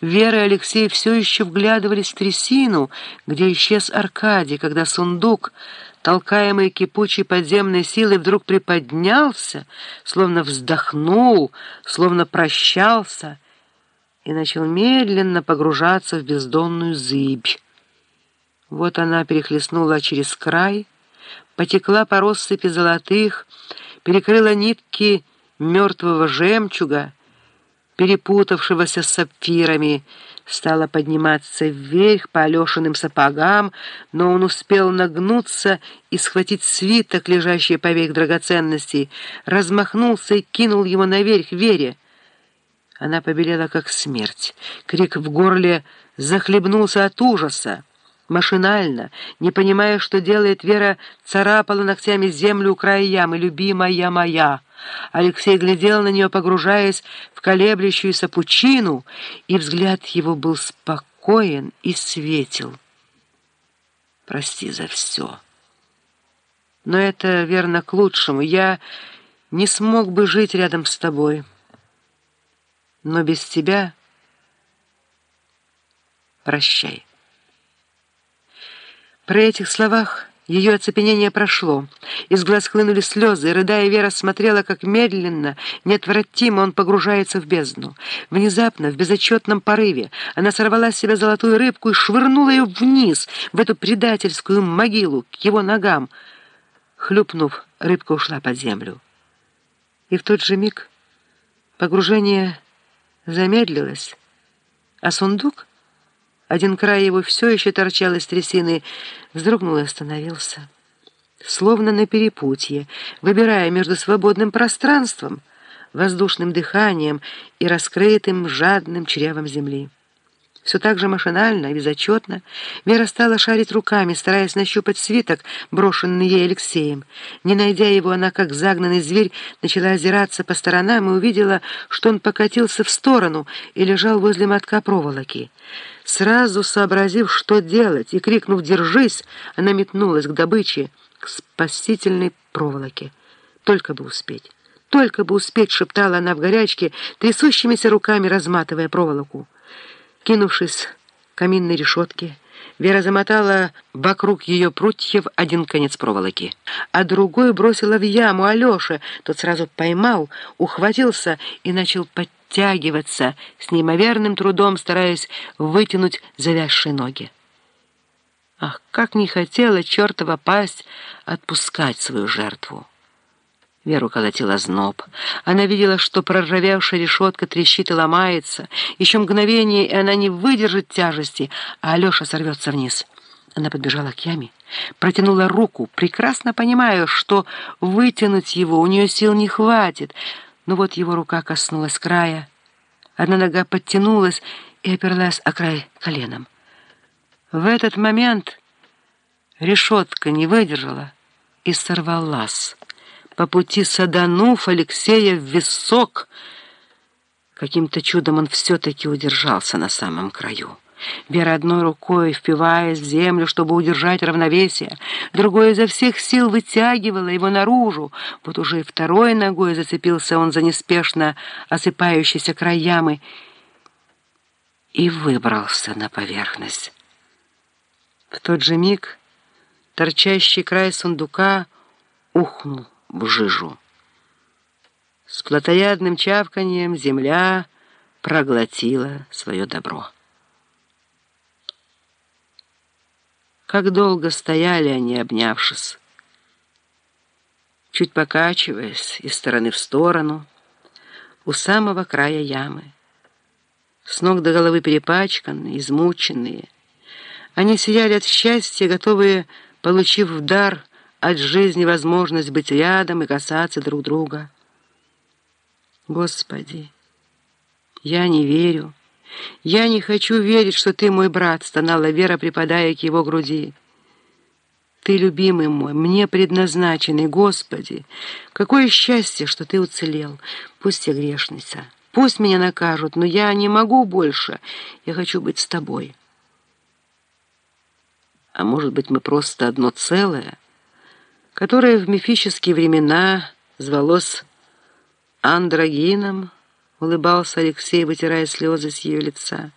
Вера и Алексей все еще вглядывались в трясину, где исчез Аркадий, когда сундук, толкаемый кипучей подземной силой, вдруг приподнялся, словно вздохнул, словно прощался и начал медленно погружаться в бездонную зыбь. Вот она перехлестнула через край, потекла по россыпи золотых, перекрыла нитки мертвого жемчуга, перепутавшегося с сапфирами, стала подниматься вверх по Алешиным сапогам, но он успел нагнуться и схватить свиток, лежащий поверх драгоценностей, размахнулся и кинул его наверх Вере. Она побелела, как смерть. Крик в горле захлебнулся от ужаса. Машинально, не понимая, что делает, Вера царапала ногтями землю у края ямы. «Любимая моя!» Алексей глядел на нее, погружаясь в колеблющуюся пучину, и взгляд его был спокоен и светел. «Прости за все. Но это, верно, к лучшему. Я не смог бы жить рядом с тобой. Но без тебя прощай». При этих словах ее оцепенение прошло. Из глаз хлынули слезы, и, рыдая, Вера смотрела, как медленно, неотвратимо он погружается в бездну. Внезапно, в безотчетном порыве, она сорвала с себя золотую рыбку и швырнула ее вниз, в эту предательскую могилу, к его ногам. Хлюпнув, рыбка ушла под землю. И в тот же миг погружение замедлилось, а сундук — один край его все еще торчал из трясины, вздрогнул и остановился. Словно на перепутье, выбирая между свободным пространством, воздушным дыханием и раскрытым жадным чревом земли. Все так же машинально и безотчетно Вера стала шарить руками, стараясь нащупать свиток, брошенный ей Алексеем. Не найдя его, она, как загнанный зверь, начала озираться по сторонам и увидела, что он покатился в сторону и лежал возле мотка проволоки. Сразу сообразив, что делать, и крикнув «Держись!», она метнулась к добыче, к спасительной проволоке. Только бы успеть. «Только бы успеть!» — шептала она в горячке, трясущимися руками разматывая проволоку. Кинувшись к каминной решетке, Вера замотала вокруг ее прутьев один конец проволоки, а другой бросила в яму Алёше. Тот сразу поймал, ухватился и начал подтягиваться, с неимоверным трудом стараясь вытянуть завязшие ноги. Ах, как не хотела чертова пасть отпускать свою жертву! Веру колотила зноб. Она видела, что проржавевшая решетка трещит и ломается. Еще мгновение, и она не выдержит тяжести, а Алеша сорвется вниз. Она подбежала к яме, протянула руку, прекрасно понимая, что вытянуть его у нее сил не хватит. Но вот его рука коснулась края. Одна нога подтянулась и оперлась о край коленом. В этот момент решетка не выдержала и сорвалась по пути саданув Алексея в висок. Каким-то чудом он все-таки удержался на самом краю. Вера одной рукой, впиваясь в землю, чтобы удержать равновесие, другой изо всех сил вытягивала его наружу. Вот уже и второй ногой зацепился он за неспешно осыпающиеся край ямы и выбрался на поверхность. В тот же миг торчащий край сундука ухнул в жижу. С плотоядным чавканием земля проглотила свое добро. Как долго стояли они, обнявшись, чуть покачиваясь из стороны в сторону, у самого края ямы. С ног до головы перепачканные, измученные. Они сияли от счастья, готовые, получив в дар, от жизни возможность быть рядом и касаться друг друга. Господи, я не верю. Я не хочу верить, что ты мой брат, стонала Вера, припадая к его груди. Ты, любимый мой, мне предназначенный, Господи, какое счастье, что ты уцелел. Пусть я грешница, пусть меня накажут, но я не могу больше. Я хочу быть с тобой. А может быть, мы просто одно целое? Которое в мифические времена звалось андрогином, улыбался Алексей, вытирая слезы с ее лица.